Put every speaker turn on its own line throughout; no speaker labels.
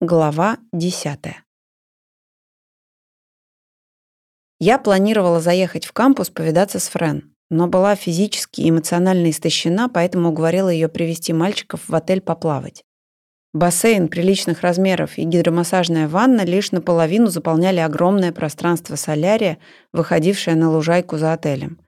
Глава 10. Я планировала заехать в кампус повидаться с Френ, но была физически и эмоционально истощена, поэтому уговорила ее привести мальчиков в отель поплавать. Бассейн приличных размеров и гидромассажная ванна лишь наполовину заполняли огромное пространство солярия, выходившее на лужайку за отелем.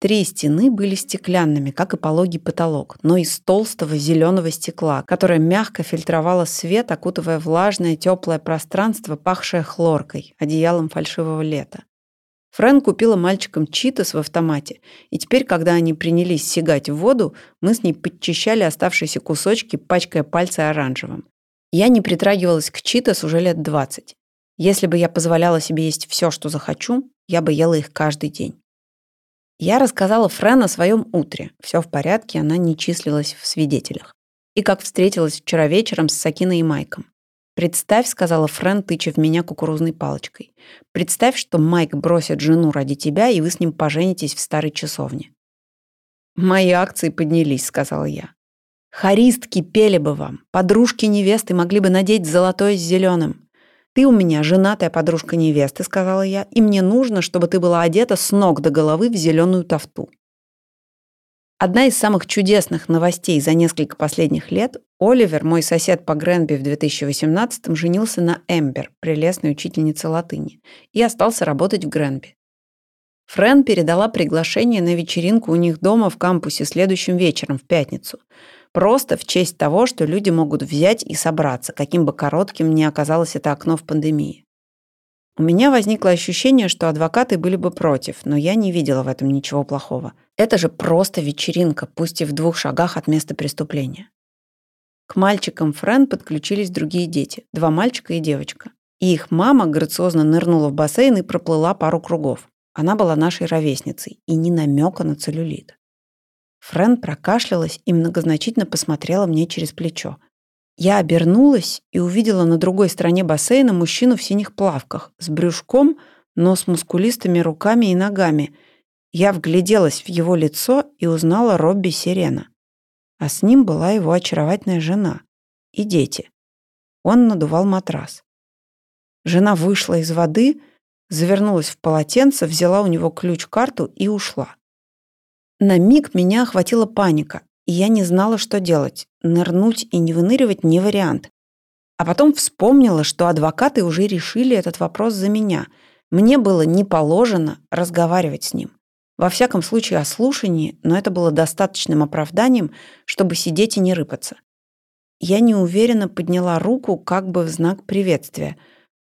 Три стены были стеклянными, как и пологий потолок, но из толстого зеленого стекла, которое мягко фильтровало свет, окутывая влажное теплое пространство, пахшее хлоркой, одеялом фальшивого лета. Фрэн купила мальчикам читос в автомате, и теперь, когда они принялись сигать в воду, мы с ней подчищали оставшиеся кусочки, пачкая пальцы оранжевым. Я не притрагивалась к читос уже лет 20. Если бы я позволяла себе есть все, что захочу, я бы ела их каждый день. Я рассказала Френ о своем утре. Все в порядке, она не числилась в свидетелях. И как встретилась вчера вечером с Сакиной и Майком. «Представь», — сказала Френ, тыча в меня кукурузной палочкой. «Представь, что Майк бросит жену ради тебя, и вы с ним поженитесь в старой часовне». «Мои акции поднялись», — сказала я. «Харистки пели бы вам, подружки невесты могли бы надеть золотое с зеленым. «Ты у меня женатая подружка невесты», — сказала я, «и мне нужно, чтобы ты была одета с ног до головы в зеленую тафту». Одна из самых чудесных новостей за несколько последних лет – Оливер, мой сосед по Гренби в 2018-м, женился на Эмбер, прелестной учительнице латыни, и остался работать в Гренби. Френ передала приглашение на вечеринку у них дома в кампусе следующим вечером, в пятницу – Просто в честь того, что люди могут взять и собраться, каким бы коротким ни оказалось это окно в пандемии. У меня возникло ощущение, что адвокаты были бы против, но я не видела в этом ничего плохого. Это же просто вечеринка, пусть и в двух шагах от места преступления. К мальчикам Френ подключились другие дети, два мальчика и девочка. И их мама грациозно нырнула в бассейн и проплыла пару кругов. Она была нашей ровесницей и ни намека на целлюлит. Френ прокашлялась и многозначительно посмотрела мне через плечо. Я обернулась и увидела на другой стороне бассейна мужчину в синих плавках, с брюшком, но с мускулистыми руками и ногами. Я вгляделась в его лицо и узнала Робби Сирена. А с ним была его очаровательная жена и дети. Он надувал матрас. Жена вышла из воды, завернулась в полотенце, взяла у него ключ-карту и ушла. На миг меня охватила паника, и я не знала, что делать. Нырнуть и не выныривать не вариант. А потом вспомнила, что адвокаты уже решили этот вопрос за меня. Мне было не положено разговаривать с ним. Во всяком случае о слушании, но это было достаточным оправданием, чтобы сидеть и не рыпаться. Я неуверенно подняла руку, как бы в знак приветствия.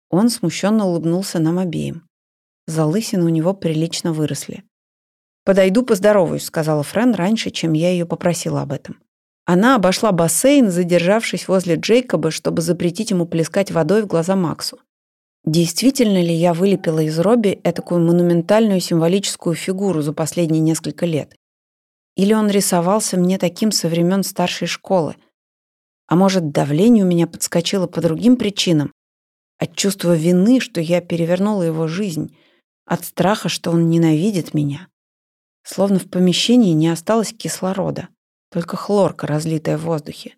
Он смущенно улыбнулся нам обеим. Залысины у него прилично выросли. «Подойду поздороваюсь», — сказала Френ раньше, чем я ее попросила об этом. Она обошла бассейн, задержавшись возле Джейкоба, чтобы запретить ему плескать водой в глаза Максу. Действительно ли я вылепила из Робби этакую монументальную символическую фигуру за последние несколько лет? Или он рисовался мне таким со времен старшей школы? А может, давление у меня подскочило по другим причинам? От чувства вины, что я перевернула его жизнь, от страха, что он ненавидит меня. Словно в помещении не осталось кислорода, только хлорка, разлитая в воздухе.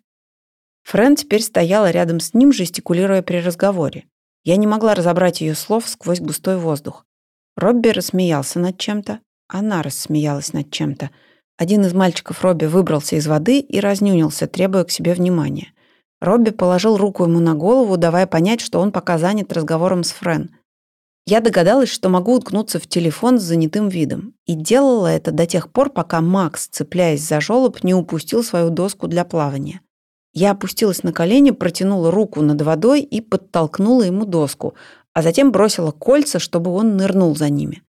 Френ теперь стояла рядом с ним, жестикулируя при разговоре. Я не могла разобрать ее слов сквозь густой воздух. Робби рассмеялся над чем-то, она рассмеялась над чем-то. Один из мальчиков Робби выбрался из воды и разнюнился, требуя к себе внимания. Робби положил руку ему на голову, давая понять, что он пока занят разговором с Френ. Я догадалась, что могу уткнуться в телефон с занятым видом. И делала это до тех пор, пока Макс, цепляясь за жёлоб, не упустил свою доску для плавания. Я опустилась на колени, протянула руку над водой и подтолкнула ему доску, а затем бросила кольца, чтобы он нырнул за ними.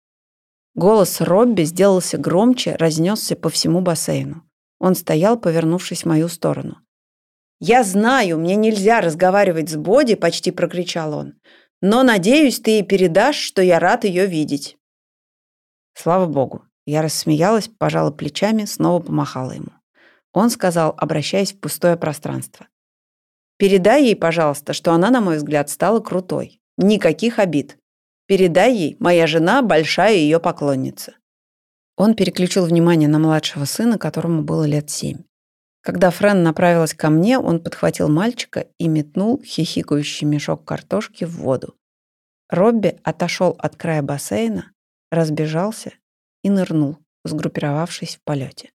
Голос Робби сделался громче, разнесся по всему бассейну. Он стоял, повернувшись в мою сторону. «Я знаю, мне нельзя разговаривать с Боди», — почти прокричал он. Но, надеюсь, ты и передашь, что я рад ее видеть». Слава богу. Я рассмеялась, пожала плечами, снова помахала ему. Он сказал, обращаясь в пустое пространство. «Передай ей, пожалуйста, что она, на мой взгляд, стала крутой. Никаких обид. Передай ей, моя жена – большая ее поклонница». Он переключил внимание на младшего сына, которому было лет семь. Когда Френ направилась ко мне, он подхватил мальчика и метнул хихикающий мешок картошки в воду. Робби отошел от края бассейна, разбежался и нырнул, сгруппировавшись в полете.